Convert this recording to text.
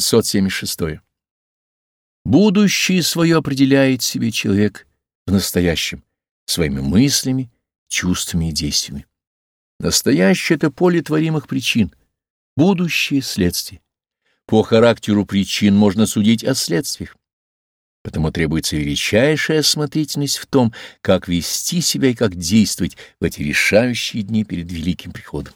676. Будущее свое определяет себе человек в настоящем, своими мыслями, чувствами и действиями. Настоящее — это поле творимых причин, будущее — следствие. По характеру причин можно судить о следствиях. Потому требуется величайшая осмотрительность в том, как вести себя и как действовать в эти решающие дни перед великим приходом.